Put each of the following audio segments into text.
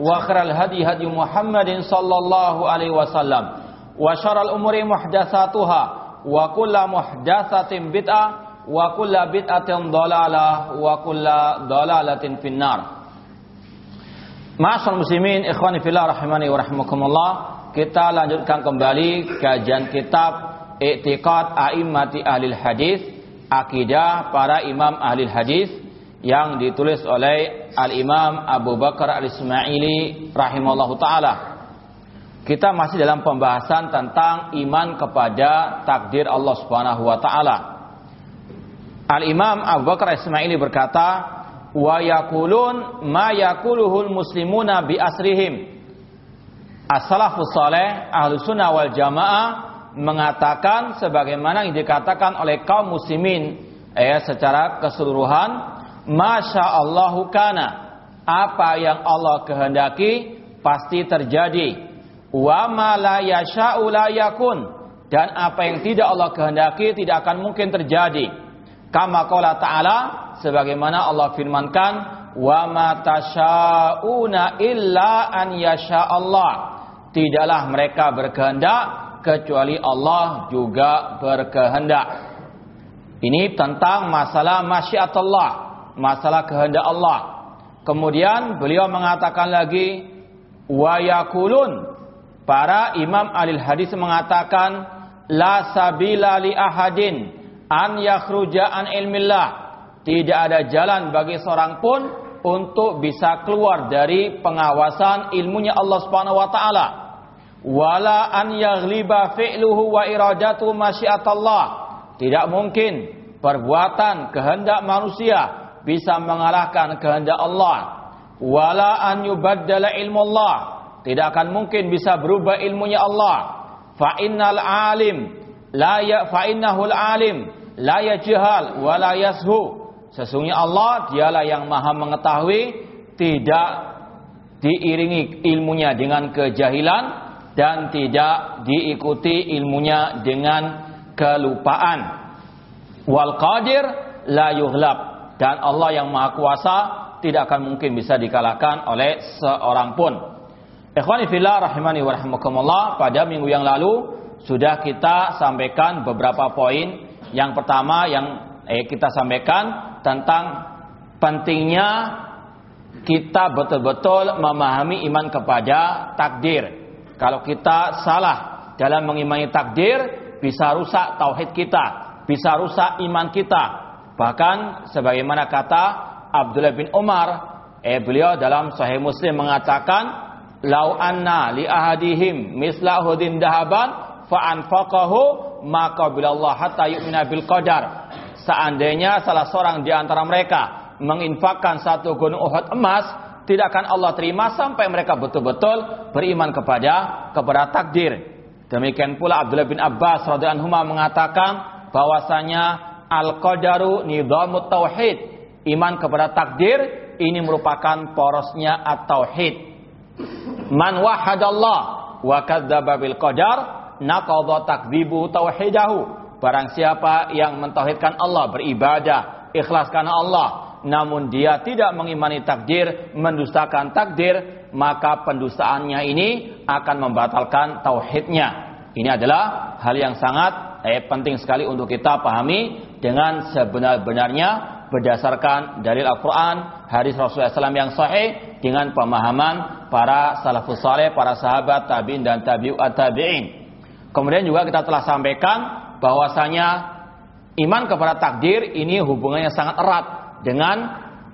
وخير الهدي هدي محمد صلى الله عليه وسلم وشر الأمور محدثاتها وكل محدثة بدعة وكل بدعة ضلالة وكل ضلالة في النار Ma'asal muslimin ikhwani fillah rahimani wa rahimakumullah kita lanjutkan kembali kajian kitab I'tiqad A'immati Ahlil Hadis akidah para imam ahli hadis yang ditulis oleh Al-Imam Abu Bakar Al-Ismaili rahimallahu taala. Kita masih dalam pembahasan tentang iman kepada takdir Allah Subhanahu wa taala. Al-Imam Abu Bakar Al-Ismaili berkata, "Wa yaqulun ma yaquluhul muslimuna bi asrihim." As-salafus saleh ahlu sunnah wal jamaah mengatakan sebagaimana yang dikatakan oleh kaum muslimin eh, secara keseluruhan Masya Allahu kana. Apa yang Allah kehendaki pasti terjadi. Wa ma la. Dan apa yang tidak Allah kehendaki tidak akan mungkin terjadi. Kama ta'ala sebagaimana Allah firmankan wa ma illa an yasha Allah. Tidaklah mereka berkehendak kecuali Allah juga berkehendak. Ini tentang masalah masyiatullah masalah kehendak Allah. Kemudian beliau mengatakan lagi wa yakulun. Para imam alil hadis mengatakan la sabila li ahadin an yakhruja an ilmillah. Tidak ada jalan bagi seorang pun untuk bisa keluar dari pengawasan ilmunya Allah Subhanahu wa taala. Wala an yaghliba fi'luhu wa iradatu masyiatallah. Tidak mungkin perbuatan kehendak manusia bisa mengalahkan kehendak Allah. Wala an yubaddala ilmu Allah. Tidak akan mungkin bisa berubah ilmunya Allah. Fa innal alim la ya fa innahul alim la yajhal wa la yashu. Sesungguhnya Allah dialah yang Maha mengetahui, tidak diiringi ilmunya dengan kejahilan dan tidak diikuti ilmunya dengan kelupaan. Wal qadir la yuhlab dan Allah yang Maha Kuasa tidak akan mungkin bisa dikalahkan oleh seorang pun. Ikhwani fillah rahimani wa rahimakumullah, pada minggu yang lalu sudah kita sampaikan beberapa poin. Yang pertama yang eh, kita sampaikan tentang pentingnya kita betul-betul memahami iman kepada takdir. Kalau kita salah dalam mengimani takdir, bisa rusak tauhid kita, bisa rusak iman kita, Bahkan sebagaimana kata Abdullah bin Umar, eh beliau dalam Sahih Muslim mengatakan, "Lau anna li ahadihim misla hudin dahaban fa anfaqahu maka bilallah hatta yu'mina bil qadar." Seandainya salah seorang di antara mereka menginfakkan satu gunung Uhud emas, tidak akan Allah terima sampai mereka betul-betul beriman kepada kepada takdir. Demikian pula Abdullah bin Abbas radhiyallahu anhu mengatakan bahwasanya Al-Qadaru nidhamut tauhid. Iman kepada takdir ini merupakan porosnya at-tauhid. Man wahadallah wa kadzdzaba bil qadar naqadha takdzibu tauhidahu. Barang siapa yang mentauhidkan Allah, beribadah, ikhlas karena Allah, namun dia tidak mengimani takdir, mendustakan takdir, maka pendustaannya ini akan membatalkan tauhidnya. Ini adalah hal yang sangat eh, penting sekali untuk kita pahami dengan sebenar-benarnya berdasarkan dalil Al-Quran, hadis Rasulullah SAW yang sahih dengan pemahaman para salafus saleh, para sahabat, tabiin dan tabi'ut tabi'in. Kemudian juga kita telah sampaikan bahwasanya iman kepada takdir ini hubungannya sangat erat dengan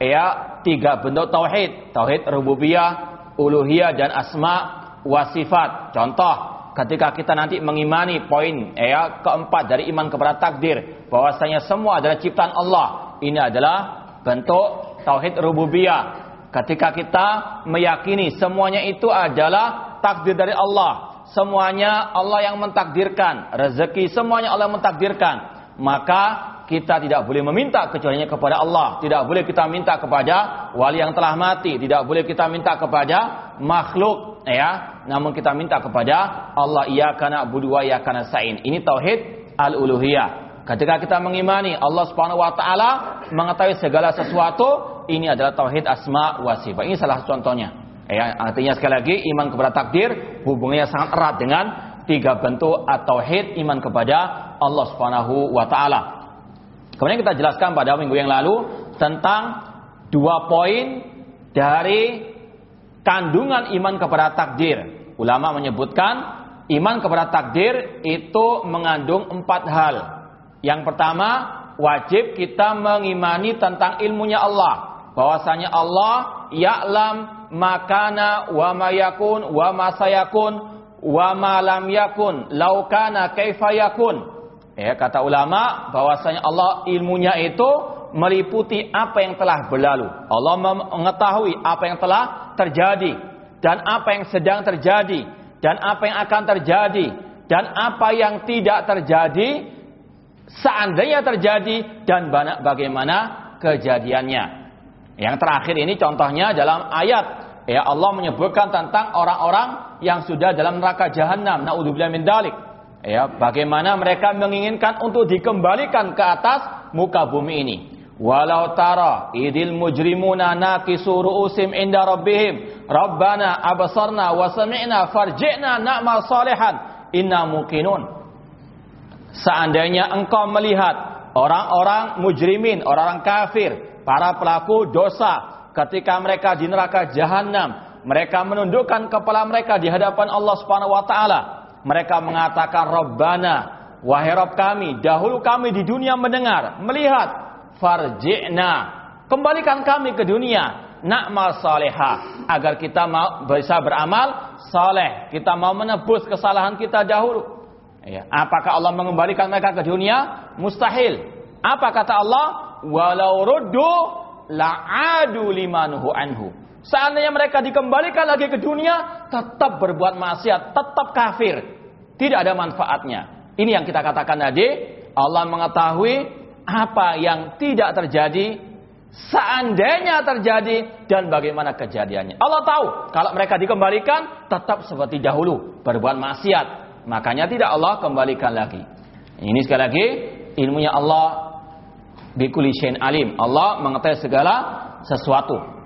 ya tiga bentuk tauhid, tauhid rububiyah, uluhiyah dan asma wa sifat. Contoh, ketika kita nanti mengimani poin ya keempat dari iman kepada takdir, bahwasanya semua adalah ciptaan Allah. Ini adalah bentuk tauhid rububiyah. Ketika kita meyakini semuanya itu adalah takdir dari Allah, semuanya Allah yang mentakdirkan, rezeki semuanya Allah yang mentakdirkan, maka kita tidak boleh meminta kecuali kepada Allah. Tidak boleh kita minta kepada wali yang telah mati. Tidak boleh kita minta kepada makhluk. ya. Namun kita minta kepada Allah. Iya karena budua iya karena sain. Ini tauhid al-uluhiyah. Ketika kita mengimani Allah subhanahu wa ta'ala mengetahui segala sesuatu. Ini adalah tauhid asma wa sifat. Ini salah satu contohnya. Ya, artinya sekali lagi iman kepada takdir hubungannya sangat erat dengan tiga bentuk atau hid iman kepada Allah Subhanahu wa taala. Kemudian kita jelaskan pada minggu yang lalu tentang dua poin dari kandungan iman kepada takdir. Ulama menyebutkan iman kepada takdir itu mengandung empat hal. Yang pertama, wajib kita mengimani tentang ilmunya Allah. Bahwasanya Allah ya'lam makana wa ma yakun wa ma sayakun wa ma lam yakun law kana kaifa yakun ya kata ulama bahwasanya Allah ilmunya itu meliputi apa yang telah berlalu Allah mengetahui apa yang telah terjadi dan apa yang sedang terjadi dan apa yang akan terjadi dan apa yang tidak terjadi seandainya terjadi dan bagaimana kejadiannya yang terakhir ini contohnya dalam ayat ya Allah menyebutkan tentang orang-orang yang sudah dalam neraka jahanam. Naudzubillah min dalik. Ya, bagaimana mereka menginginkan untuk dikembalikan ke atas muka bumi ini. Walau tara idil mujrimuna nakisu ru'usim inda rabbihim Rabbana abasarna wa sami'na farji'na na'mal salihan inna muqinun Seandainya engkau melihat orang-orang mujrimin, orang-orang kafir para pelaku dosa ketika mereka di neraka jahanam, mereka menundukkan kepala mereka di hadapan Allah Subhanahu wa taala. Mereka mengatakan Rabbana, wahai Rabb kami, dahulu kami di dunia mendengar, melihat, farji'na. Kembalikan kami ke dunia, na'mal salihah agar kita mau bisa beramal saleh. Kita mau menebus kesalahan kita dahulu. Ya. Apakah Allah mengembalikan mereka ke dunia? Mustahil. Apa kata Allah? walau ruddu la'adu limanhu anhu. Seandainya mereka dikembalikan lagi ke dunia, tetap berbuat maksiat, tetap kafir. Tidak ada manfaatnya. Ini yang kita katakan tadi, Allah mengetahui apa yang tidak terjadi, seandainya terjadi, dan bagaimana kejadiannya. Allah tahu, kalau mereka dikembalikan, tetap seperti dahulu, berbuat maksiat. Makanya tidak Allah kembalikan lagi. Ini sekali lagi, ilmunya Allah bikuli alim. Allah mengetahui segala sesuatu.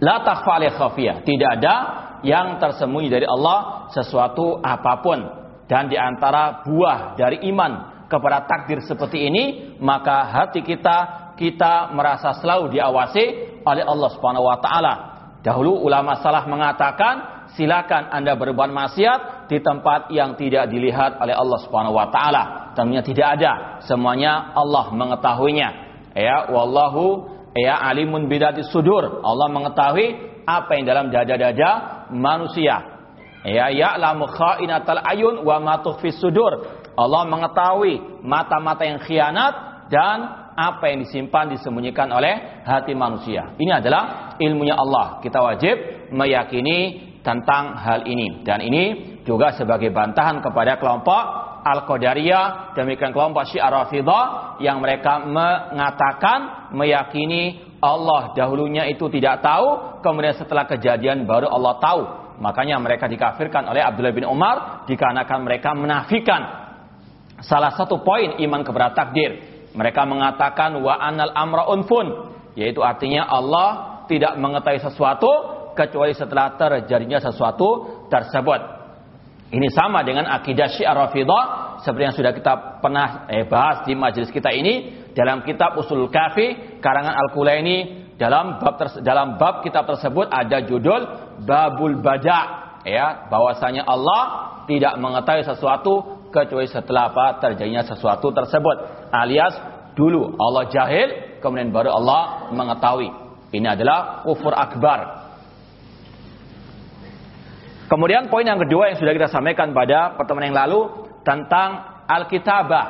La takhfa khafiyah. Tidak ada yang tersembunyi dari Allah sesuatu apa pun. Dan di antara buah dari iman kepada takdir seperti ini, maka hati kita kita merasa selalu diawasi oleh Allah Subhanahu wa taala. Dahulu ulama salah mengatakan, silakan Anda berbuat maksiat di tempat yang tidak dilihat oleh Allah Subhanahu wa taala. Tentunya tidak ada. Semuanya Allah mengetahuinya. Ya, wallahu ya alimun bidati sudur. Allah mengetahui apa yang dalam dada-dada manusia. Ya, ya'lamu kha'inatal ayun wa ma tukhfis sudur. Allah mengetahui mata-mata yang khianat dan apa yang disimpan disembunyikan oleh hati manusia. Ini adalah ilmunya Allah. Kita wajib meyakini tentang hal ini. Dan ini juga sebagai bantahan kepada kelompok Al-Qadariyah, demikian kelompok Syiah Rafidah yang mereka mengatakan meyakini Allah dahulunya itu tidak tahu, kemudian setelah kejadian baru Allah tahu. Makanya mereka dikafirkan oleh Abdullah bin Umar dikarenakan mereka menafikan salah satu poin iman kepada takdir. Mereka mengatakan wa anal amra unfun, yaitu artinya Allah tidak mengetahui sesuatu kecuali setelah terjadinya sesuatu tersebut. Ini sama dengan akidah Syiah Rafidah seperti yang sudah kita pernah eh, bahas di majelis kita ini dalam kitab Usul Kafi karangan Al-Kulaini. Dalam bab dalam bab kitab tersebut ada judul Babul Bada ya bahwasanya Allah tidak mengetahui sesuatu kecuali setelah apa? Terjadinya sesuatu tersebut. Alias dulu Allah jahil kemudian baru Allah mengetahui. Ini adalah kufur akbar kemudian poin yang kedua yang sudah kita sampaikan pada pertemuan yang lalu tentang Alkitabah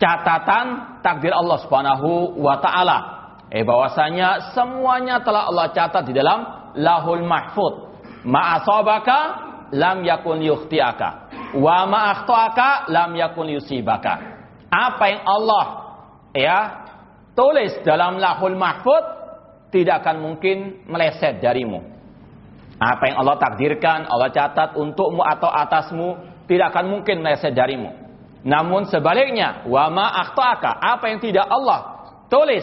catatan takdir Allah Subhanahu wa taala Eh bahwasanya semuanya telah Allah catat di dalam Lahul Mahfud. Ma'asabaka lam yakun yukhtiaka wa ma'akhtaka lam yakun yusibaka. Apa yang Allah ya tulis dalam Lahul Mahfud tidak akan mungkin meleset darimu. Apa yang Allah takdirkan, Allah catat untukmu atau atasmu tidak akan mungkin meleset darimu. Namun sebaliknya, wa ma'akhtaka, apa yang tidak Allah tulis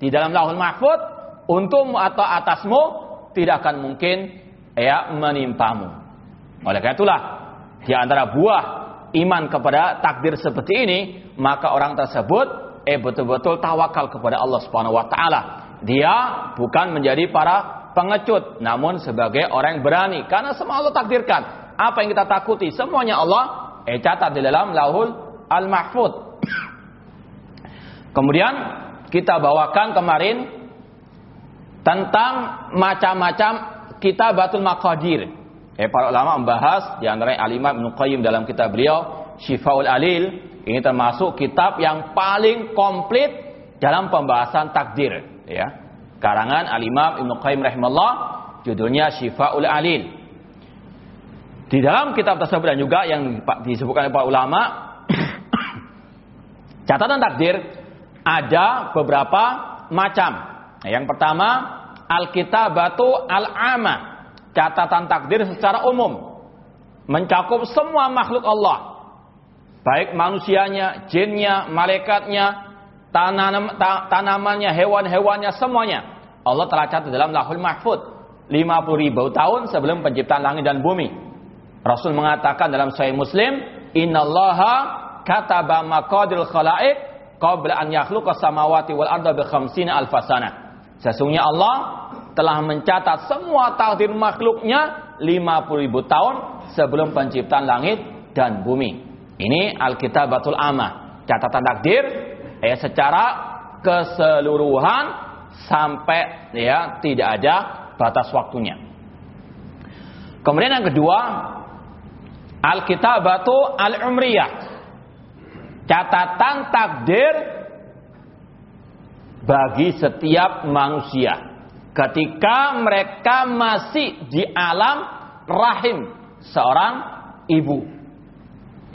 di dalam lahul mahfud untukmu atau atasmu tidak akan mungkin ya menimpamu. Oleh karena itulah di antara buah iman kepada takdir seperti ini, maka orang tersebut eh betul-betul tawakal kepada Allah Subhanahu wa taala. Dia bukan menjadi para pengecut, namun sebagai orang yang berani karena semua Allah takdirkan. Apa yang kita takuti semuanya Allah eh catat di dalam Lauhul Al-Mahfud. Kemudian kita bawakan kemarin tentang macam-macam kita batul maqadir. Eh, para ulama membahas di antara Alimah Ibnu Qayyim dalam kitab beliau Syifaul Alil ini termasuk kitab yang paling komplit dalam pembahasan takdir ya. Karangan Alimah Ibnu Qayyim rahimahullah judulnya Syifaul Alil. Di dalam kitab tersebut dan juga yang disebutkan oleh para ulama catatan takdir ada beberapa macam. Yang pertama, Alkitabatu al-ama, catatan takdir secara umum. Mencakup semua makhluk Allah. Baik manusianya, jinnya, malaikatnya, tanam, tanamannya, hewan-hewannya, semuanya. Allah telah catat dalam lahul mahfud. 50 ribu tahun sebelum penciptaan langit dan bumi. Rasul mengatakan dalam Sahih Muslim, Innallaha kataba maqadirul khalaik qabla an yakhluqa samawati wal arda bi khamsina alfasana. Sesungguhnya Allah telah mencatat semua takdir makhluknya 50 ribu tahun sebelum penciptaan langit dan bumi. Ini Alkitabatul Amma, catatan takdir ya secara keseluruhan sampai ya tidak ada batas waktunya. Kemudian yang kedua, Alkitabatu Al-Umriyah, catatan takdir bagi setiap manusia ketika mereka masih di alam rahim seorang ibu.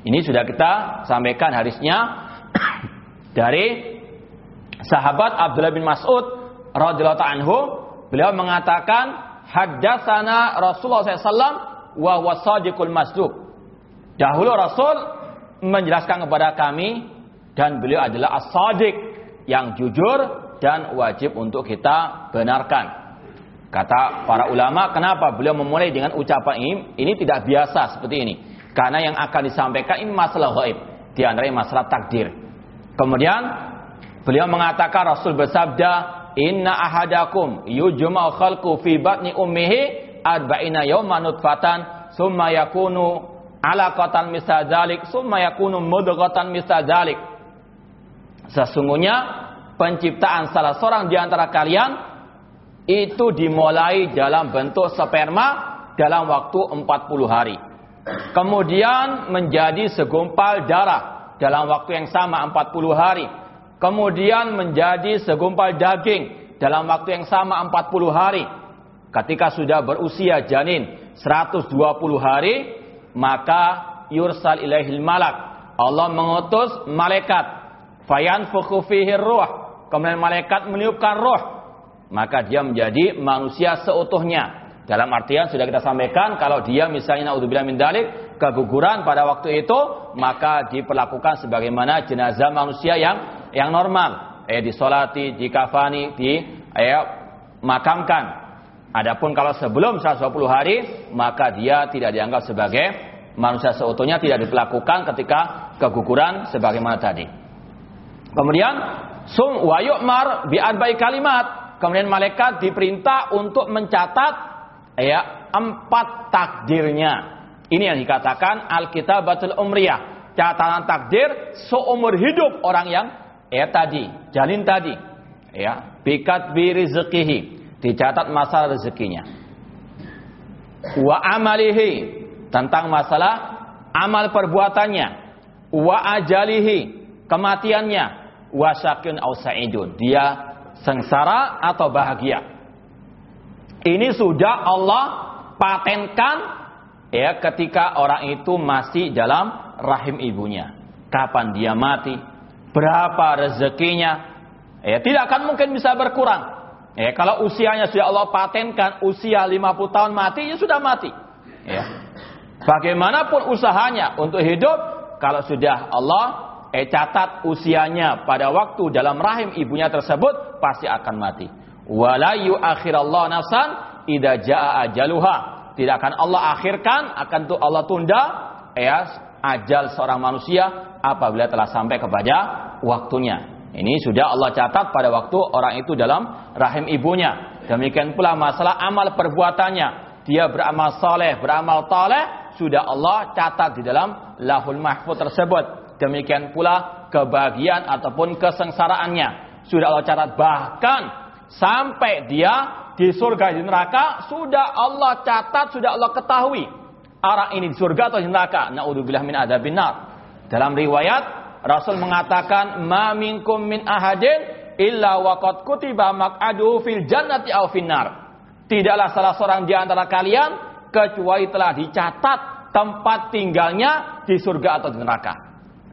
Ini sudah kita sampaikan harisnya dari sahabat Abdullah bin Mas'ud radhiyallahu anhu beliau mengatakan haddatsana Rasulullah SAW wa masduq. Dahulu Rasul menjelaskan kepada kami dan beliau adalah as-sadiq yang jujur dan wajib untuk kita benarkan. Kata para ulama, kenapa beliau memulai dengan ucapan ini? Ini tidak biasa seperti ini. Karena yang akan disampaikan ini masalah gaib. Di antaranya masalah takdir. Kemudian beliau mengatakan Rasul bersabda, "Inna ahadakum yujma'u khalqu fi batni ummihi arba'ina yawman nutfatan summa yakunu alaqatan misal zalik summa yakunu mudghatan misal zalik sesungguhnya penciptaan salah seorang di antara kalian itu dimulai dalam bentuk sperma dalam waktu 40 hari. Kemudian menjadi segumpal darah dalam waktu yang sama 40 hari kemudian menjadi segumpal daging dalam waktu yang sama 40 hari ketika sudah berusia janin 120 hari maka yursal ilaihil malak. Allah mengutus malaikat. Fayan fihi ruh. Kemudian malaikat meniupkan roh. Maka dia menjadi manusia seutuhnya. Dalam artian sudah kita sampaikan kalau dia misalnya naudzubillah min dalik keguguran pada waktu itu maka diperlakukan sebagaimana jenazah manusia yang yang normal. Eh disolati, dikafani, di eh, makamkan. Adapun kalau sebelum 120 hari maka dia tidak dianggap sebagai manusia seutuhnya tidak diperlakukan ketika keguguran sebagaimana tadi. Kemudian sum wa yu'mar bi arba'i kalimat. Kemudian malaikat diperintah untuk mencatat ya empat takdirnya. Ini yang dikatakan Alkitabatul Umriyah. Catatan takdir seumur hidup orang yang ya tadi, jalin tadi. Ya, bikat bi rizqihi. Dicatat masalah rezekinya. Wa amalihi tentang masalah amal perbuatannya. Wa ajalihi kematiannya. Wa syakun au sa'idun. Dia sengsara atau bahagia. Ini sudah Allah patenkan ya ketika orang itu masih dalam rahim ibunya. Kapan dia mati? Berapa rezekinya? Ya, tidak akan mungkin bisa berkurang. Ya, kalau usianya sudah Allah patenkan usia 50 tahun mati, ya sudah mati. Ya. Bagaimanapun usahanya untuk hidup, kalau sudah Allah eh, catat usianya pada waktu dalam rahim ibunya tersebut, pasti akan mati. Wala yu'akhirallahu nafsan idza jaa ajaluha. Tidak akan Allah akhirkan, akan tuh Allah tunda ya ajal seorang manusia apabila telah sampai kepada waktunya. Ini sudah Allah catat pada waktu orang itu dalam rahim ibunya. Demikian pula masalah amal perbuatannya. Dia beramal soleh, beramal taleh, sudah Allah catat di dalam lahul mahfud tersebut. Demikian pula kebahagiaan ataupun kesengsaraannya. Sudah Allah catat bahkan Sampai dia di surga di neraka sudah Allah catat, sudah Allah ketahui. Arah ini di surga atau di neraka. Naudzubillah min adabin nar. Dalam riwayat Rasul mengatakan, "Ma minkum min ahadin illa waqad kutiba maq'aduhu fil jannati aw finnar." Tidaklah salah seorang di antara kalian kecuali telah dicatat tempat tinggalnya di surga atau di neraka.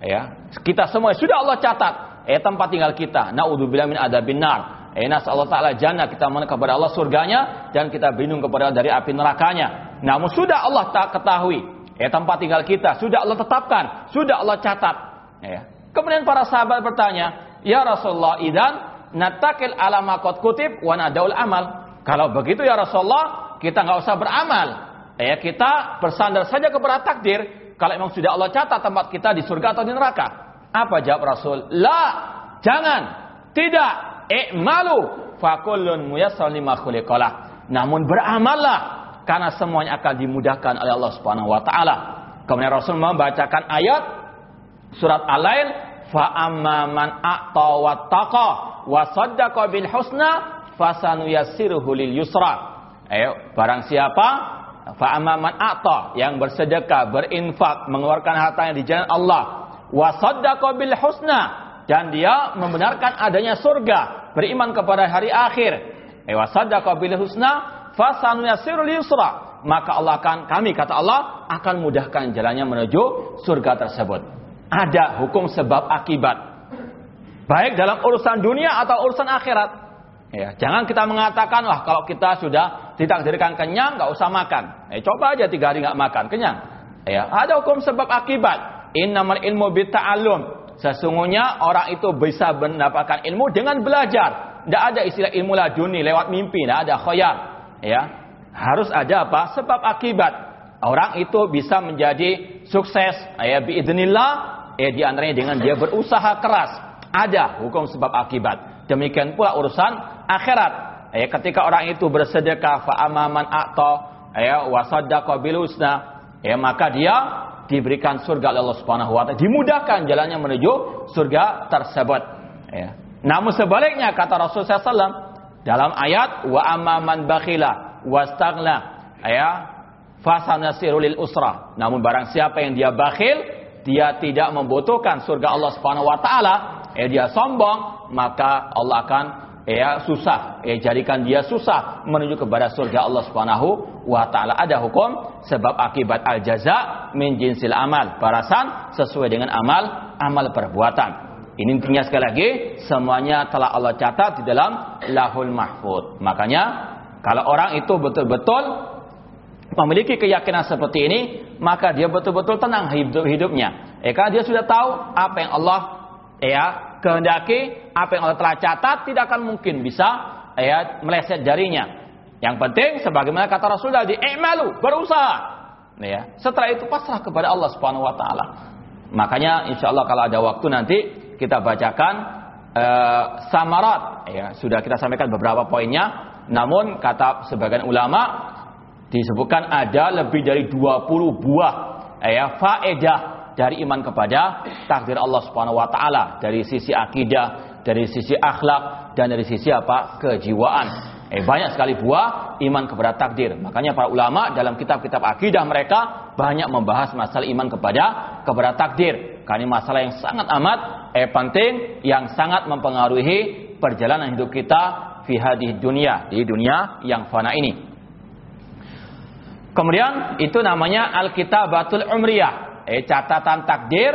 Ya, kita semua sudah Allah catat eh tempat tinggal kita. Naudzubillah min adabin nar. Enas Allah Ta'ala jannah kita mohon kepada Allah surganya dan kita berlindung kepada Allah dari api nerakanya. Namun sudah Allah tak ketahui. Ya tempat tinggal kita sudah Allah tetapkan, sudah Allah catat. Ya. Kemudian para sahabat bertanya, Ya Rasulullah idan natakil ala makot kutip wa nadaul amal. Kalau begitu ya Rasulullah, kita nggak usah beramal. Ya, kita bersandar saja kepada takdir. Kalau memang sudah Allah catat tempat kita di surga atau di neraka. Apa jawab Rasul? La, jangan, tidak i'malu fakullun muyassar lima khuliqalah. Namun beramallah karena semuanya akan dimudahkan oleh Allah Subhanahu wa taala. Kemudian Rasul membacakan ayat surat Al-Lail fa amma man a'ta wa saddaqa bil husna fasanuyassiruhu lil yusra. Ayo, barang siapa fa amma man a'ta yang bersedekah, berinfak, mengeluarkan hartanya di jalan Allah wa saddaqa bil husna dan dia membenarkan adanya surga beriman kepada hari akhir, bil husna yusra. Maka Allah akan kami kata Allah akan mudahkan jalannya menuju surga tersebut. Ada hukum sebab akibat. Baik dalam urusan dunia atau urusan akhirat. Ya, jangan kita mengatakan wah kalau kita sudah ditakdirkan kenyang nggak usah makan. Eh, coba aja tiga hari nggak makan kenyang. Ya, ada hukum sebab akibat. Innamal ilmu bitta'allum. Sesungguhnya orang itu bisa mendapatkan ilmu dengan belajar. Tidak ada istilah ilmu laduni lewat mimpi, tidak ada khoyar. Ya, harus ada apa? Sebab akibat. Orang itu bisa menjadi sukses. Ya, biidnillah. Ya, di antaranya dengan dia berusaha keras. Ada hukum sebab akibat. Demikian pula urusan akhirat. Ya, ketika orang itu bersedekah fa'amaman a'ta ya wasaddaqa ya maka dia diberikan surga oleh Allah Subhanahu wa taala, dimudahkan jalannya menuju surga tersebut. Ya. Namun sebaliknya kata Rasul SAW dalam ayat wa amman bakhila wastaghna ya fasanasiru lil usra. Namun barang siapa yang dia bakhil, dia tidak membutuhkan surga Allah Subhanahu wa taala, eh dia sombong, maka Allah akan ya susah, ya jadikan dia susah menuju kepada surga Allah Subhanahu wa taala. Ada hukum sebab akibat al jaza min jinsil amal, balasan sesuai dengan amal amal perbuatan. Ini intinya sekali lagi semuanya telah Allah catat di dalam Lahul Mahfud. Makanya kalau orang itu betul-betul memiliki keyakinan seperti ini, maka dia betul-betul tenang hidup hidupnya. Eh, karena dia sudah tahu apa yang Allah ya kehendaki, apa yang Allah telah catat tidak akan mungkin bisa ya meleset jarinya. Yang penting sebagaimana kata Rasul tadi, "I'malu", berusaha. Ya. Setelah itu pasrah kepada Allah Subhanahu wa taala. Makanya insya Allah kalau ada waktu nanti kita bacakan uh, samarat ya, sudah kita sampaikan beberapa poinnya. Namun kata sebagian ulama disebutkan ada lebih dari 20 buah ya faedah dari iman kepada takdir Allah Subhanahu wa taala dari sisi akidah, dari sisi akhlak dan dari sisi apa? kejiwaan. Eh, banyak sekali buah iman kepada takdir. Makanya para ulama dalam kitab-kitab akidah mereka banyak membahas masalah iman kepada kepada takdir. Karena masalah yang sangat amat eh penting yang sangat mempengaruhi perjalanan hidup kita fi hadhihi dunia, di dunia yang fana ini. Kemudian itu namanya Alkitabatul Umriyah, eh catatan takdir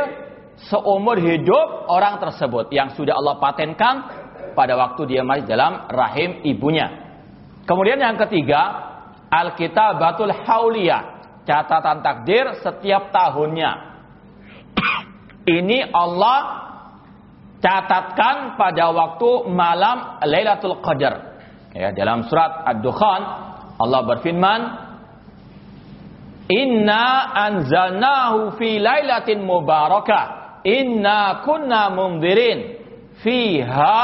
seumur hidup orang tersebut yang sudah Allah patenkan pada waktu dia masih dalam rahim ibunya. Kemudian yang ketiga, Alkitabatul Hauliyah, catatan takdir setiap tahunnya. Ini Allah catatkan pada waktu malam Lailatul Qadar. Ya, dalam surat Ad-Dukhan Allah berfirman, "Inna anzalnahu fi lailatin mubarakah, inna kunna mundirin, fiha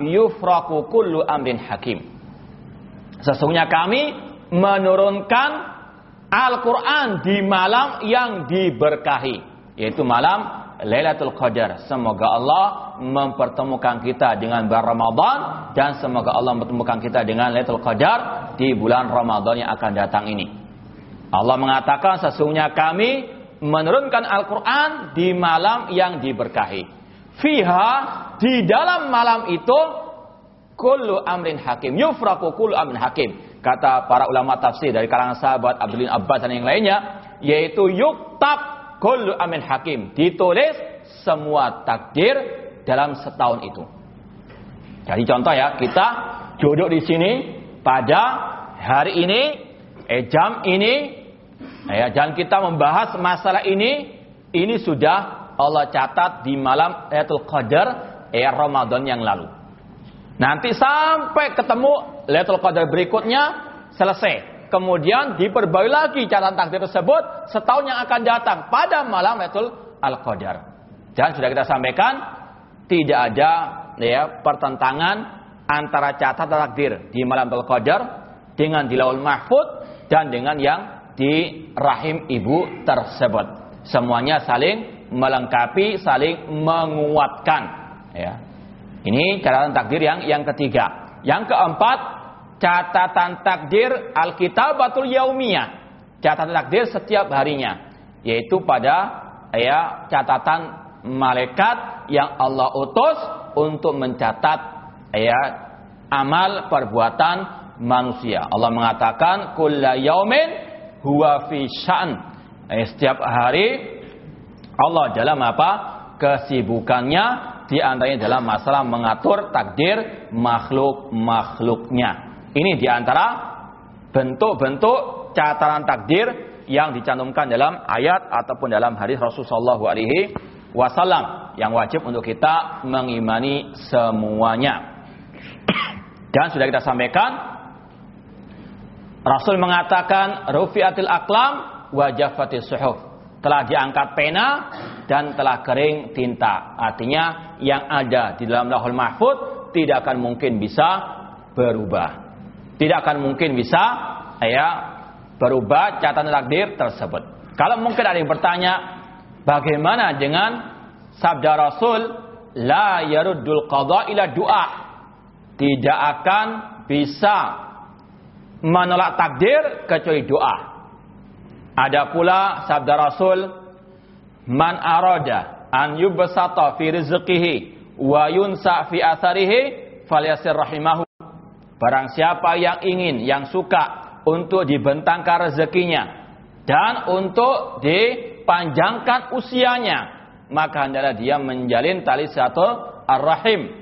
yufraku kullu amrin hakim." Sesungguhnya kami menurunkan Al-Quran di malam yang diberkahi. Yaitu malam Lailatul Qadar. Semoga Allah mempertemukan kita dengan bulan Ramadan. Dan semoga Allah mempertemukan kita dengan Lailatul Qadar di bulan Ramadan yang akan datang ini. Allah mengatakan sesungguhnya kami menurunkan Al-Quran di malam yang diberkahi. Fiha di dalam malam itu kullu amrin hakim. Yufraku kullu amrin hakim. Kata para ulama tafsir dari kalangan sahabat Abdullah Abbas dan yang lainnya yaitu yuktab kullu amrin hakim. Ditulis semua takdir dalam setahun itu. Jadi contoh ya kita duduk di sini pada hari ini eh jam ini ya dan kita membahas masalah ini ini sudah Allah catat di malam Lailatul Qadar eh Ramadan yang lalu Nanti sampai ketemu Lailatul Qadar berikutnya selesai. Kemudian diperbarui lagi catatan takdir tersebut setahun yang akan datang pada malam Lailatul Al-Qadar. Dan sudah kita sampaikan tidak ada ya pertentangan antara catatan takdir di malam Lailatul Qadar dengan di Laul Mahfud dan dengan yang di rahim ibu tersebut. Semuanya saling melengkapi, saling menguatkan ya. Ini catatan takdir yang yang ketiga. Yang keempat, catatan takdir Alkitabatul Yaumiyah. Catatan takdir setiap harinya, yaitu pada ya catatan malaikat yang Allah utus untuk mencatat ya amal perbuatan manusia. Allah mengatakan kulla yaumin huwa fi sya'n. Eh, setiap hari Allah dalam apa? kesibukannya di antaranya dalam masalah mengatur takdir makhluk-makhluknya. Ini di antara bentuk-bentuk catatan takdir yang dicantumkan dalam ayat ataupun dalam hadis Rasulullah alaihi wasallam yang wajib untuk kita mengimani semuanya. Dan sudah kita sampaikan Rasul mengatakan rufiatil aklam wajafatil suhuf telah diangkat pena dan telah kering tinta. Artinya yang ada di dalam lahul mahfud tidak akan mungkin bisa berubah. Tidak akan mungkin bisa ya berubah catatan takdir tersebut. Kalau mungkin ada yang bertanya, bagaimana dengan sabda Rasul la yaruddul qadha ila doa tidak akan bisa menolak takdir kecuali doa. Ada pula sabda Rasul, "Man arada an yubsata fi rizqihi wa yunsa fi atharihi falyasir rahimahu." Barang siapa yang ingin, yang suka untuk dibentangkan rezekinya dan untuk dipanjangkan usianya, maka hendaklah dia menjalin tali satu ar-rahim.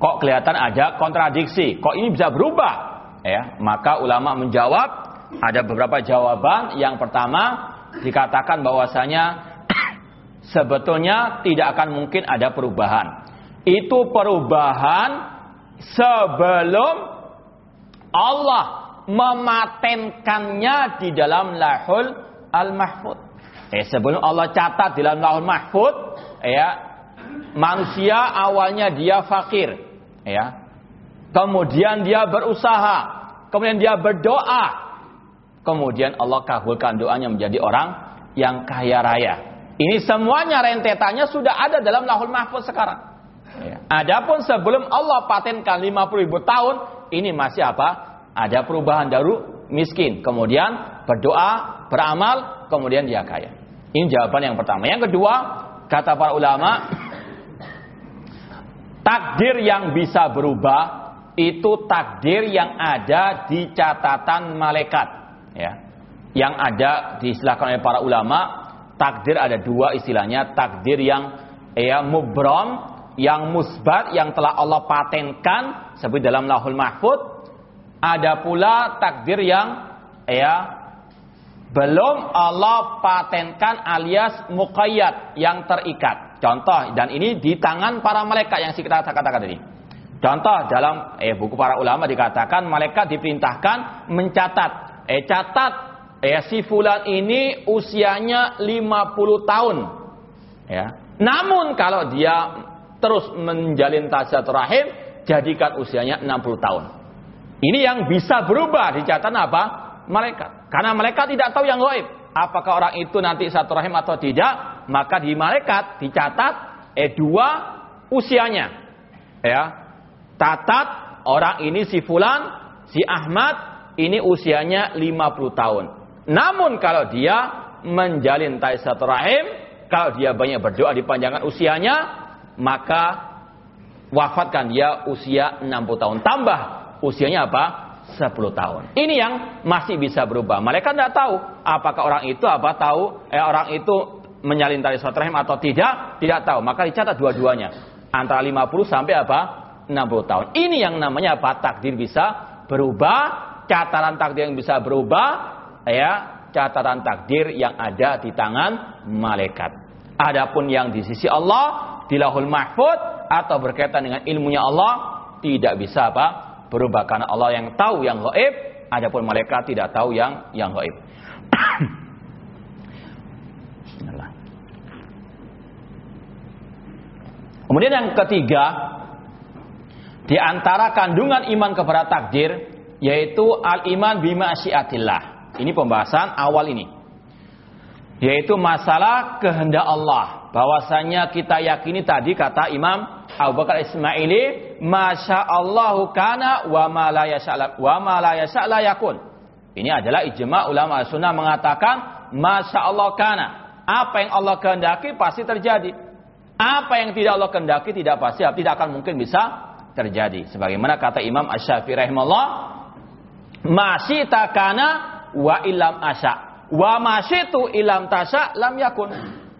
Kok kelihatan ada kontradiksi, kok ini bisa berubah? Ya, maka ulama menjawab ada beberapa jawaban. Yang pertama dikatakan bahwasanya sebetulnya tidak akan mungkin ada perubahan. Itu perubahan sebelum Allah mematenkannya di dalam lahul al-mahfud. Eh, sebelum Allah catat di dalam lahul mahfud, ya, manusia awalnya dia fakir, ya. Kemudian dia berusaha, kemudian dia berdoa. Kemudian Allah kabulkan doanya menjadi orang yang kaya raya. Ini semuanya rentetannya sudah ada dalam lahul mahfud sekarang. Ya. Adapun sebelum Allah patenkan 50 ribu tahun, ini masih apa? Ada perubahan daru miskin. Kemudian berdoa, beramal, kemudian dia kaya. Ini jawaban yang pertama. Yang kedua, kata para ulama, takdir yang bisa berubah itu takdir yang ada di catatan malaikat. Ya. Yang ada diistilahkan oleh para ulama, takdir ada dua istilahnya, takdir yang ya mubram, yang musbat, yang telah Allah patenkan seperti dalam lahul mahfud. Ada pula takdir yang ya belum Allah patenkan alias muqayyad yang terikat. Contoh dan ini di tangan para malaikat yang kita katakan tadi. Contoh dalam eh buku para ulama dikatakan malaikat diperintahkan mencatat eh catat eh si fulan ini usianya 50 tahun. Ya. Namun kalau dia terus menjalin tasat rahim jadikan usianya 60 tahun. Ini yang bisa berubah di catatan apa? Malaikat. Karena mereka tidak tahu yang gaib. Apakah orang itu nanti satu rahim atau tidak, maka di malaikat dicatat eh dua usianya. Ya. Catat orang ini si fulan, si Ahmad ini usianya 50 tahun. Namun kalau dia menjalin tali satu rahim, kalau dia banyak berdoa di panjangan usianya, maka wafatkan dia usia 60 tahun. Tambah usianya apa? 10 tahun. Ini yang masih bisa berubah. Mereka tidak tahu apakah orang itu apa tahu eh, orang itu menyalin tali rahim atau tidak, tidak tahu. Maka dicatat dua-duanya. Antara 50 sampai apa? 60 tahun. Ini yang namanya apa? Takdir bisa berubah, catatan takdir yang bisa berubah, ya, catatan takdir yang ada di tangan malaikat. Adapun yang di sisi Allah, di lahul mahfud atau berkaitan dengan ilmunya Allah, tidak bisa apa? Berubah karena Allah yang tahu yang gaib, adapun malaikat tidak tahu yang yang gaib. Kemudian yang ketiga, di antara kandungan iman kepada takdir yaitu al-iman bima syiatillah. Ini pembahasan awal ini. Yaitu masalah kehendak Allah. Bahwasanya kita yakini tadi kata Imam Abu Bakar Ismaili, Masya Allahu kana wa ma la wa yakun. Ini adalah ijma ulama sunnah mengatakan Masya Allah kana. Apa yang Allah kehendaki pasti terjadi. Apa yang tidak Allah kehendaki tidak pasti, tidak akan mungkin bisa terjadi. Sebagaimana kata Imam Ash-Syafi'i rahimahullah, Masita kana wa ilam asya. Wa masyitu ilam tasya lam yakun.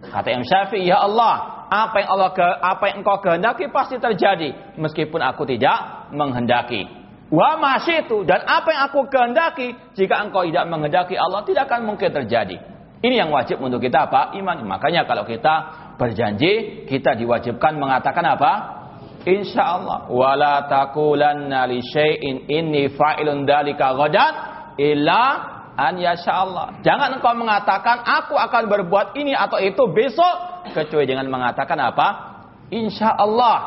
Kata Imam Syafi'i, ya Allah, apa yang Allah ke, apa yang engkau kehendaki pasti terjadi meskipun aku tidak menghendaki. Wa itu dan apa yang aku kehendaki jika engkau tidak menghendaki Allah tidak akan mungkin terjadi. Ini yang wajib untuk kita apa? Iman. Makanya kalau kita berjanji, kita diwajibkan mengatakan apa? Insya Allah. Wala takulanna li syai'in inni fa'ilun dalika ghadan illa an yasha Allah. Jangan engkau mengatakan aku akan berbuat ini atau itu besok kecuali dengan mengatakan apa? Insya Allah.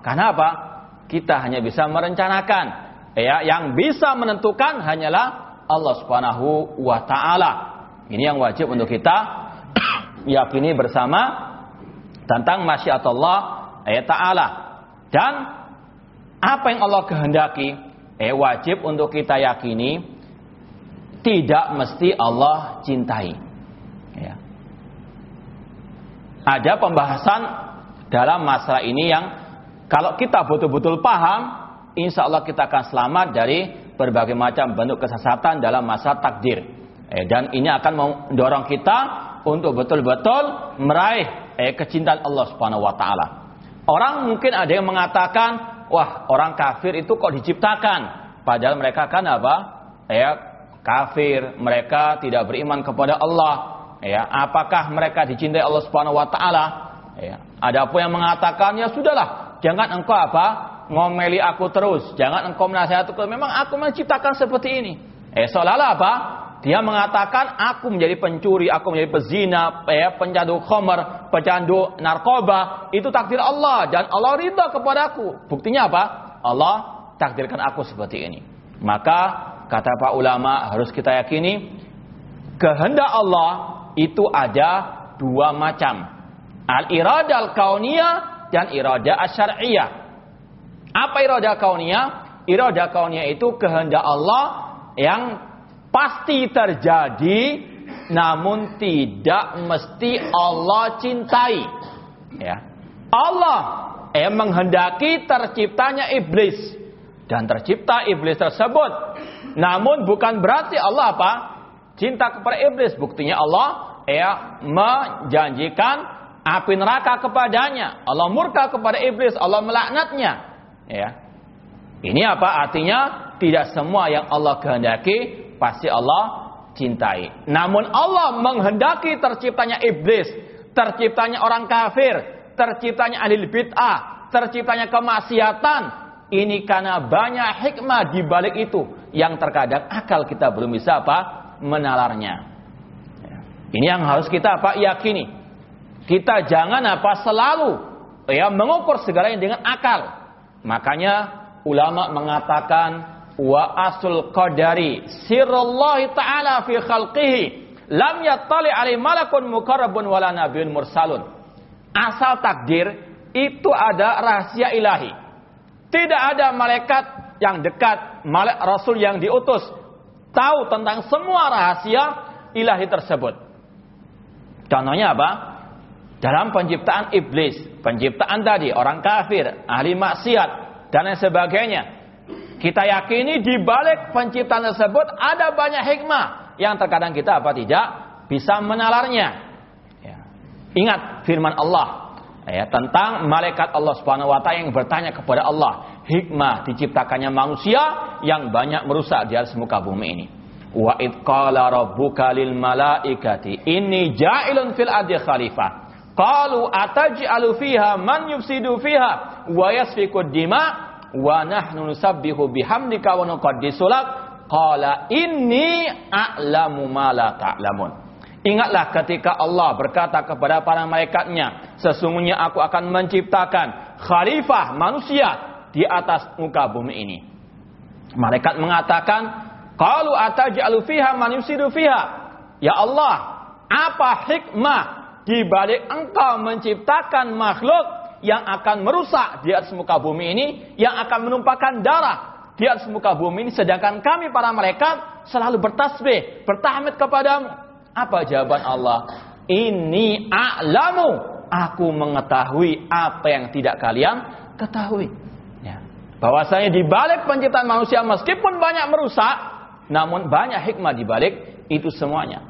Karena apa? Kita hanya bisa merencanakan. Ya, yang bisa menentukan hanyalah Allah Subhanahu wa taala. Ini yang wajib untuk kita yakini bersama tentang masyiatullah ya taala. Dan apa yang Allah kehendaki, eh wajib untuk kita yakini tidak mesti Allah cintai. ada pembahasan dalam masalah ini yang kalau kita betul-betul paham, insya Allah kita akan selamat dari berbagai macam bentuk kesesatan dalam masa takdir. Eh, dan ini akan mendorong kita untuk betul-betul meraih eh, kecintaan Allah Subhanahu Wa Taala. Orang mungkin ada yang mengatakan wah orang kafir itu kok diciptakan? Padahal mereka kan apa? Ya, kafir, mereka tidak beriman kepada Allah. Ya, apakah mereka dicintai Allah Subhanahu wa taala? Ya, ada pun yang mengatakan ya sudahlah, jangan engkau apa? ngomeli aku terus, jangan engkau menasihati aku. Memang aku menciptakan seperti ini. Eh, seolah-olah apa? Dia mengatakan aku menjadi pencuri, aku menjadi pezina, ya, pencandu khomer, pencandu narkoba. Itu takdir Allah dan Allah ridha kepadaku. Buktinya apa? Allah takdirkan aku seperti ini. Maka kata pak ulama harus kita yakini kehendak Allah itu ada dua macam. Al-iradah al-kauniyah dan iradah asyariyah. Apa iradah kauniyah? Iradah kauniyah itu kehendak Allah yang pasti terjadi namun tidak mesti Allah cintai. Ya. Allah yang menghendaki terciptanya iblis dan tercipta iblis tersebut. Namun bukan berarti Allah apa? Cinta kepada iblis. Buktinya Allah ya menjanjikan api neraka kepadanya. Allah murka kepada iblis, Allah melaknatnya. Ya. Ini apa? Artinya tidak semua yang Allah kehendaki pasti Allah cintai. Namun Allah menghendaki terciptanya iblis, terciptanya orang kafir, terciptanya ahli bid'ah, terciptanya kemaksiatan. Ini karena banyak hikmah di balik itu yang terkadang akal kita belum bisa apa menalarnya. Ya. Ini yang harus kita apa yakini. Kita jangan apa selalu ya mengukur segalanya dengan akal. Makanya ulama mengatakan wa asul qadari sirrullahi ta'ala fi khalqihi lam yattali alai malakun mukarrabun wala nabiyyun mursalun asal takdir itu ada rahasia ilahi tidak ada malaikat yang dekat malaikat rasul yang diutus. Tahu tentang semua rahasia ilahi tersebut. Contohnya apa? Dalam penciptaan iblis penciptaan tadi orang kafir ahli maksiat dan lain sebagainya. Kita yakini di balik penciptaan tersebut ada banyak hikmah yang terkadang kita apa tidak bisa menalarnya. Ya. Ingat firman Allah ya, tentang malaikat Allah Subhanahu Wa Taala yang bertanya kepada Allah hikmah diciptakannya manusia yang banyak merusak di atas muka bumi ini. Wa id qala rabbuka lil malaikati inni ja'ilun fil ardi khalifah. Qalu ataj'alu fiha man yufsidu fiha wa yasfiku dima' wa nahnu nusabbihu bihamdika wa nuqaddisu lak qala inni a'lamu ma la ta'lamun Ingatlah ketika Allah berkata kepada para malaikatnya, sesungguhnya aku akan menciptakan khalifah manusia di atas muka bumi ini. Malaikat mengatakan, "Qalu ataj'alu fiha man fiha?" Ya Allah, apa hikmah di balik engkau menciptakan makhluk yang akan merusak di atas muka bumi ini, yang akan menumpahkan darah di atas muka bumi ini, sedangkan kami para malaikat selalu bertasbih, bertahmid kepadamu. Apa jawaban Allah? Ini a'lamu, aku mengetahui apa yang tidak kalian ketahui. Ya. Bahwasanya di balik penciptaan manusia meskipun banyak merusak, namun banyak hikmah di balik itu semuanya.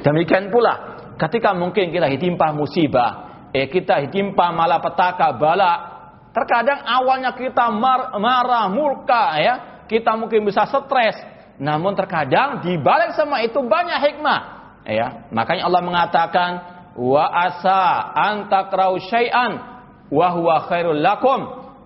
Demikian pula ketika mungkin kita ditimpa musibah, eh kita ditimpa malapetaka bala terkadang awalnya kita mar, marah murka ya kita mungkin bisa stres namun terkadang di balik semua itu banyak hikmah ya makanya Allah mengatakan wa asa antakrau syai'an wa huwa khairul lakum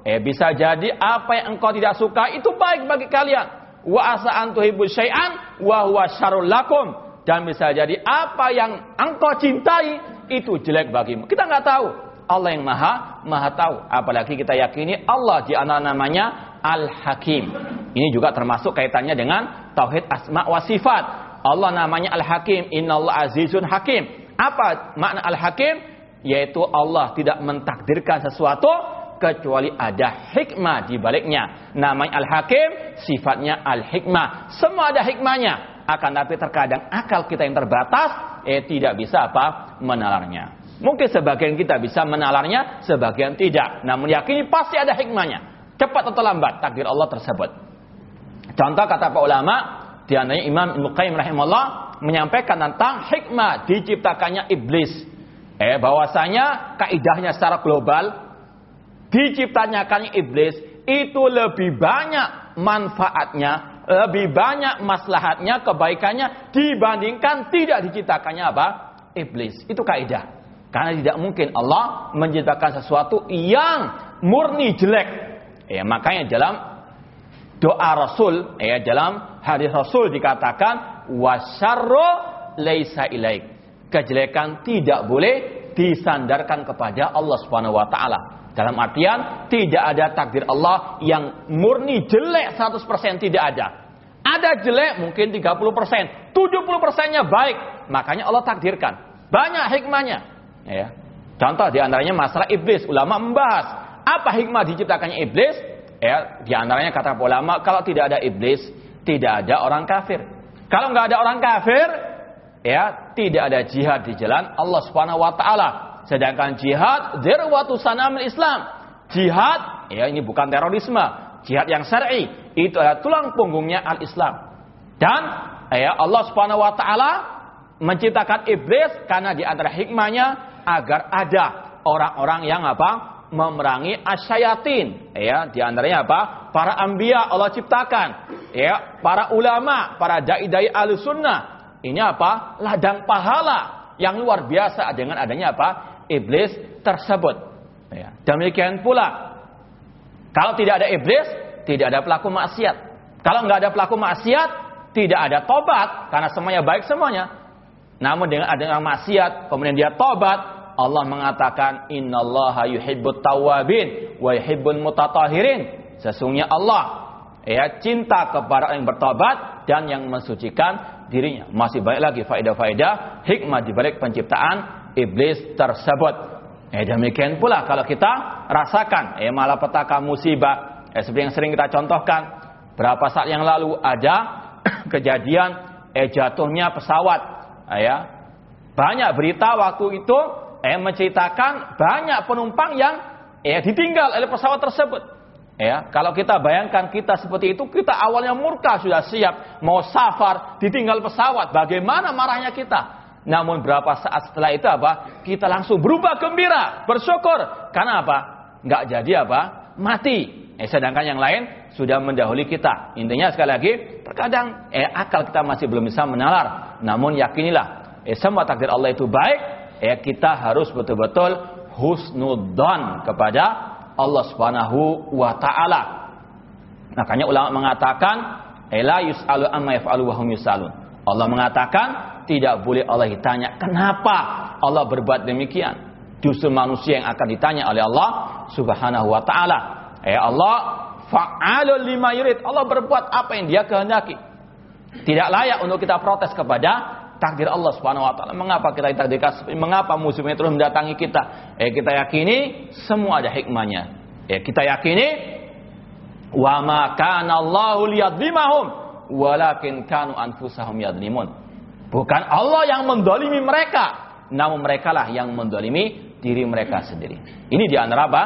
eh bisa jadi apa yang engkau tidak suka itu baik bagi kalian wa asa antuhibu syai'an wa huwa syarul lakum dan bisa jadi apa yang engkau cintai itu jelek bagimu. Kita nggak tahu. Allah yang maha, maha tahu. Apalagi kita yakini Allah di antara namanya Al-Hakim. Ini juga termasuk kaitannya dengan Tauhid Asma wa Sifat. Allah namanya Al-Hakim. Inna Allah Azizun Hakim. Apa makna Al-Hakim? Yaitu Allah tidak mentakdirkan sesuatu kecuali ada hikmah di baliknya. Namanya Al-Hakim, sifatnya Al-Hikmah. Semua ada hikmahnya. Akan tapi terkadang akal kita yang terbatas eh tidak bisa apa menalarnya. Mungkin sebagian kita bisa menalarnya, sebagian tidak. Namun yakini pasti ada hikmahnya. Cepat atau lambat takdir Allah tersebut. Contoh kata para ulama, di antaranya Imam Ibnu Qayyim rahimahullah menyampaikan tentang hikmah diciptakannya iblis. Eh bahwasanya kaidahnya secara global diciptakan iblis itu lebih banyak manfaatnya, lebih banyak maslahatnya, kebaikannya dibandingkan tidak diciptakannya apa? Iblis. Itu kaidah. Karena tidak mungkin Allah menciptakan sesuatu yang murni jelek. Ya, makanya dalam doa Rasul, ya dalam hadis Rasul dikatakan wasyarru laisa ilaik. Kejelekan tidak boleh disandarkan kepada Allah Subhanahu wa taala. Dalam artian tidak ada takdir Allah yang murni jelek 100% tidak ada. Ada jelek mungkin 30%, 70%-nya baik. Makanya Allah takdirkan. Banyak hikmahnya. Ya. Contoh di antaranya masalah iblis. Ulama membahas apa hikmah diciptakannya iblis. Ya, di antaranya kata ulama kalau tidak ada iblis, tidak ada orang kafir. Kalau nggak ada orang kafir, ya tidak ada jihad di jalan Allah Subhanahu wa taala. Sedangkan jihad dzirwatu sanamil Islam. Jihad ya ini bukan terorisme, jihad yang syar'i itu adalah tulang punggungnya al-Islam. Dan ya Allah Subhanahu wa taala menciptakan iblis karena di antara hikmahnya agar ada orang-orang yang apa? Memerangi asyayatin ya di antaranya apa para ambia Allah ciptakan ya para ulama para dai-dai al-sunnah ini apa ladang pahala yang luar biasa dengan adanya apa iblis tersebut. Ya. Demikian pula, kalau tidak ada iblis, tidak ada pelaku maksiat. Kalau nggak ada pelaku maksiat, tidak ada tobat karena semuanya baik semuanya. Namun dengan adanya maksiat, kemudian dia tobat, Allah mengatakan innallaha yuhibbut tawabin wa yuhibbul mutatahirin. Sesungguhnya Allah ya cinta kepada yang bertobat dan yang mensucikan dirinya. Masih banyak lagi faedah-faedah hikmah di balik penciptaan iblis tersebut. Eh demikian pula kalau kita rasakan eh malapetaka musibah eh seperti yang sering kita contohkan berapa saat yang lalu ada kejadian eh jatuhnya pesawat eh, ya banyak berita waktu itu eh menceritakan banyak penumpang yang eh ditinggal oleh pesawat tersebut ya kalau kita bayangkan kita seperti itu kita awalnya murka sudah siap mau safar ditinggal pesawat bagaimana marahnya kita namun berapa saat setelah itu apa? Kita langsung berubah gembira, bersyukur. Karena apa? Nggak jadi apa? Mati. Eh, sedangkan yang lain sudah mendahului kita. Intinya sekali lagi, terkadang eh, akal kita masih belum bisa menalar. Namun yakinilah, eh, semua takdir Allah itu baik. Eh, kita harus betul-betul husnudon kepada Allah Subhanahu wa taala. Makanya ulama mengatakan, "La yus'alu amma yaf'alu wa hum yusalun." Allah mengatakan tidak boleh Allah ditanya kenapa Allah berbuat demikian. Justru manusia yang akan ditanya oleh Allah Subhanahu wa taala. Ya Allah fa'alul lima yurid. Allah berbuat apa yang Dia kehendaki. Tidak layak untuk kita protes kepada takdir Allah Subhanahu wa taala. Mengapa kita ditakdirkan mengapa musuhnya terus mendatangi kita? Eh kita yakini semua ada hikmahnya. Ya kita yakini wa ma kana Allahu walakin kanu anfusahum yadlimun. Bukan Allah yang mendolimi mereka. Namun mereka lah yang mendolimi diri mereka sendiri. Ini di antara apa?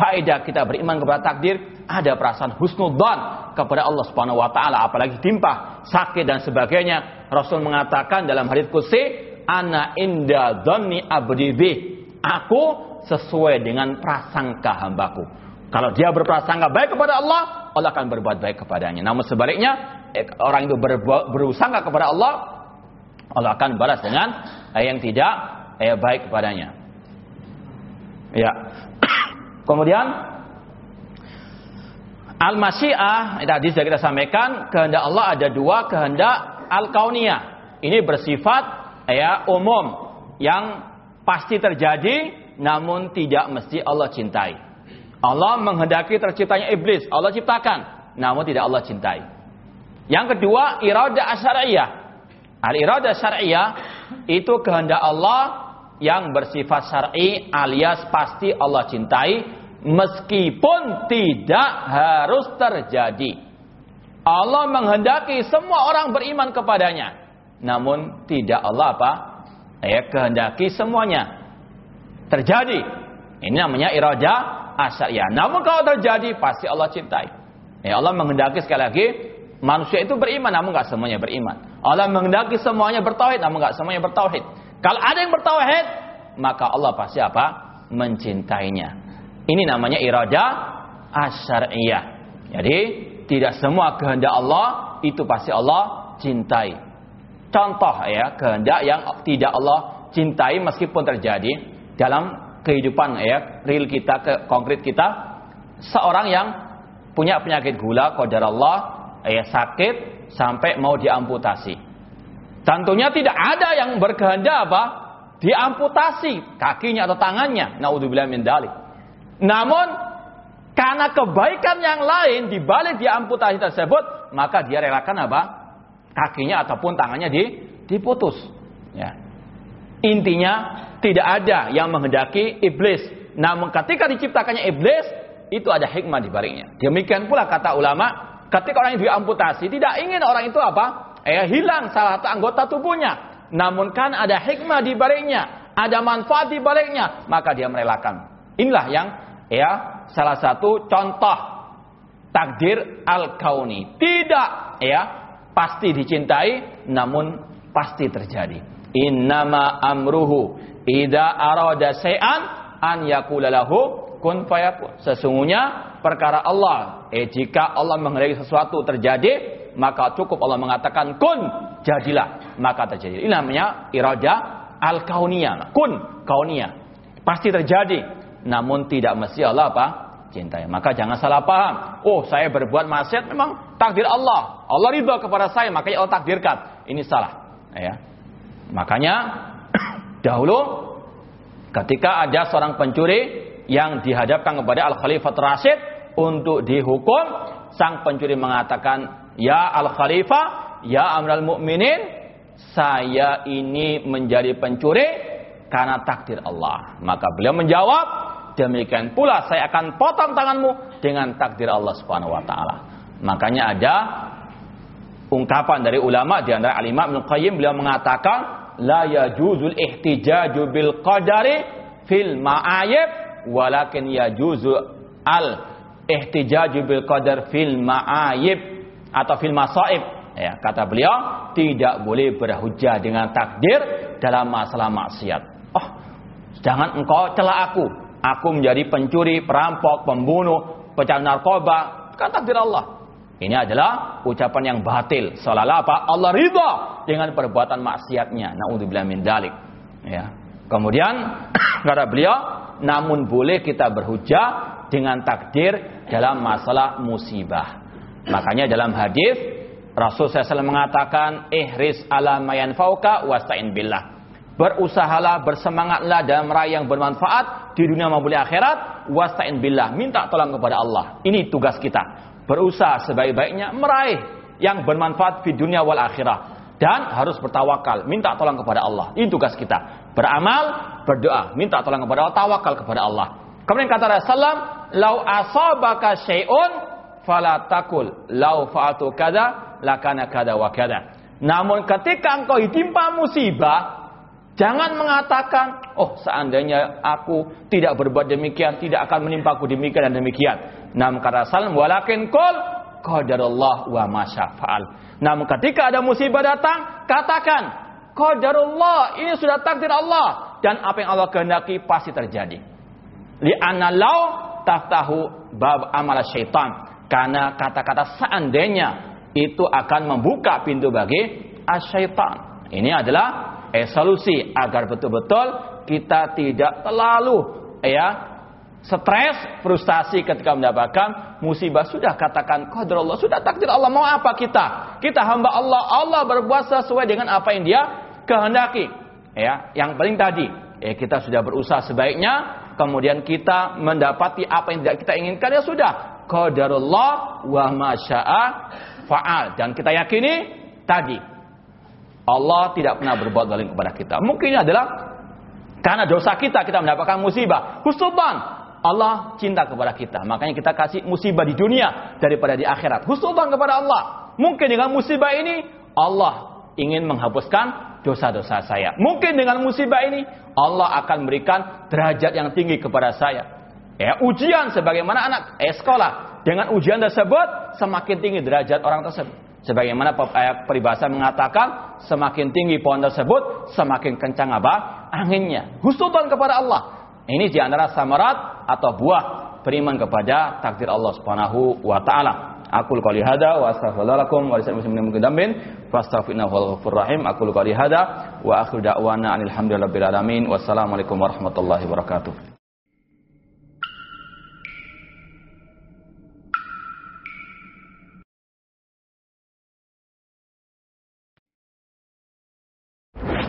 Faedah kita beriman kepada takdir. Ada perasaan husnudzan kepada Allah subhanahu wa ta'ala. Apalagi timpah, sakit dan sebagainya. Rasul mengatakan dalam hadits kursi. Ana inda dhonni abdibi. Aku sesuai dengan prasangka hambaku. Kalau dia berprasangka baik kepada Allah, Allah akan berbuat baik kepadanya. Namun sebaliknya, eh, orang itu berusaha kepada Allah, Allah akan balas dengan yang tidak eh, baik kepadanya. Ya. Kemudian al-masyiah tadi sudah kita sampaikan kehendak Allah ada dua kehendak al-kauniyah. Ini bersifat ya umum yang pasti terjadi namun tidak mesti Allah cintai. Allah menghendaki terciptanya iblis, Allah ciptakan namun tidak Allah cintai. Yang kedua, irada asyariyah. Al-iradah syariah itu kehendak Allah yang bersifat syar'i alias pasti Allah cintai meskipun tidak harus terjadi. Allah menghendaki semua orang beriman kepadanya. Namun tidak Allah apa? Ya, kehendaki semuanya terjadi. Ini namanya iradah asyariah. Namun kalau terjadi pasti Allah cintai. Ya, Allah menghendaki sekali lagi manusia itu beriman namun nggak semuanya beriman. Allah menghendaki semuanya bertauhid, namun enggak semuanya bertauhid. Kalau ada yang bertauhid, maka Allah pasti apa? Mencintainya. Ini namanya irada asyariyah. Jadi tidak semua kehendak Allah itu pasti Allah cintai. Contoh ya kehendak yang tidak Allah cintai meskipun terjadi dalam kehidupan ya real kita ke konkret kita seorang yang punya penyakit gula kodar Allah ya sakit sampai mau diamputasi. Tentunya tidak ada yang berkehendak apa? Diamputasi kakinya atau tangannya. Naudzubillah min dalik. Namun karena kebaikan yang lain di balik diamputasi tersebut, maka dia relakan apa? Kakinya ataupun tangannya di, diputus. Ya. Intinya tidak ada yang menghendaki iblis. Namun ketika diciptakannya iblis, itu ada hikmah di baliknya. Demikian pula kata ulama, ketika orang yang diamputasi tidak ingin orang itu apa? Eh hilang salah satu anggota tubuhnya. Namun kan ada hikmah di baliknya, ada manfaat di baliknya, maka dia merelakan. Inilah yang ya salah satu contoh takdir al-kauni. Tidak ya pasti dicintai namun pasti terjadi. Innama amruhu idza arada syai'an an yaqula lahu kun fayakun. Sesungguhnya perkara Allah, eh jika Allah menghendaki sesuatu terjadi, maka cukup Allah mengatakan kun, jadilah, maka terjadi. Ini namanya irada al-kauniyah. Kun, kauniyah. Pasti terjadi namun tidak mesti Allah apa? cintai. Maka jangan salah paham. Oh, saya berbuat maksiat memang takdir Allah. Allah ridho kepada saya, makanya Allah takdirkan. Ini salah. Ya. Makanya dahulu ketika ada seorang pencuri yang dihadapkan kepada Al Khalifah Rasid untuk dihukum, sang pencuri mengatakan, "Ya Al Khalifah, ya Amral Mukminin, saya ini menjadi pencuri karena takdir Allah." Maka beliau menjawab, demikian pula saya akan potong tanganmu dengan takdir Allah Subhanahu wa taala. Makanya ada ungkapan dari ulama di antara Al-Imam Ibnu Qayyim beliau mengatakan la yajuzul ihtijaju bil qadari fil ma'ayib walakin yajuzu al ihtijaju bil qadar fil ma'ayib atau fil masaib. Ya kata beliau tidak boleh berhujah dengan takdir dalam masalah maksiat. Oh jangan engkau celah aku Aku menjadi pencuri, perampok, pembunuh, pecah narkoba. Kan takdir Allah. Ini adalah ucapan yang batil. Seolah-olah apa? Allah ridha dengan perbuatan maksiatnya. Na'udzubillah min dalik. Ya. Kemudian kata beliau, namun boleh kita berhujah dengan takdir dalam masalah musibah. Makanya dalam hadis Rasul SAW mengatakan, "Ihris ala mayan fauka wasta'in billah." berusahalah, bersemangatlah dalam meraih yang bermanfaat di dunia maupun di akhirat. Wasta'in billah, minta tolong kepada Allah. Ini tugas kita. Berusaha sebaik-baiknya meraih yang bermanfaat di dunia wal akhirah. Dan harus bertawakal, minta tolong kepada Allah. Ini tugas kita. Beramal, berdoa, minta tolong kepada Allah, tawakal kepada Allah. Kemudian kata Rasulullah, "Lau asabaka syai'un fala takul lau fa'atu kada lakana kada wa kada." Namun ketika engkau ditimpa musibah, Jangan mengatakan, oh seandainya aku tidak berbuat demikian, tidak akan menimpaku demikian dan demikian. Namun kata salam, walakin kol, qadarullah wa masyafa'al. Namun ketika ada musibah datang, katakan, qadarullah, ini sudah takdir Allah. Dan apa yang Allah kehendaki pasti terjadi. Li'anna lau taftahu bab amal syaitan. Karena kata-kata seandainya itu akan membuka pintu bagi asyaitan. Ini adalah eh, solusi agar betul-betul kita tidak terlalu ya stres, frustasi ketika mendapatkan musibah. Sudah katakan qadar Allah, sudah takdir Allah. Mau apa kita? Kita hamba Allah. Allah berbuat sesuai dengan apa yang Dia kehendaki. Ya, yang paling tadi, ya kita sudah berusaha sebaiknya, kemudian kita mendapati apa yang tidak kita inginkan ya sudah. Qadarullah wa masya'a fa'al. Dan kita yakini tadi Allah tidak pernah berbuat zalim kepada kita. Mungkin adalah karena dosa kita kita mendapatkan musibah. Husnudzan. Allah cinta kepada kita. Makanya kita kasih musibah di dunia daripada di akhirat. Husnudzan kepada Allah. Mungkin dengan musibah ini Allah ingin menghapuskan dosa-dosa saya. Mungkin dengan musibah ini Allah akan memberikan derajat yang tinggi kepada saya. Ya, ujian sebagaimana anak eh, sekolah. Dengan ujian tersebut semakin tinggi derajat orang tersebut. Sebagaimana peribahasa mengatakan, semakin tinggi pohon tersebut, semakin kencang apa? Anginnya. Husudan kepada Allah. Ini di antara samarat atau buah beriman kepada takdir Allah Subhanahu wa taala. Aku qouli hada wa astaghfirullahaladzim wa lisal muslimin min ghafurur rahim. Aku qouli hada wa akhiru da'wana alhamdulillahirabbil alamin. Wassalamualaikum warahmatullahi wabarakatuh.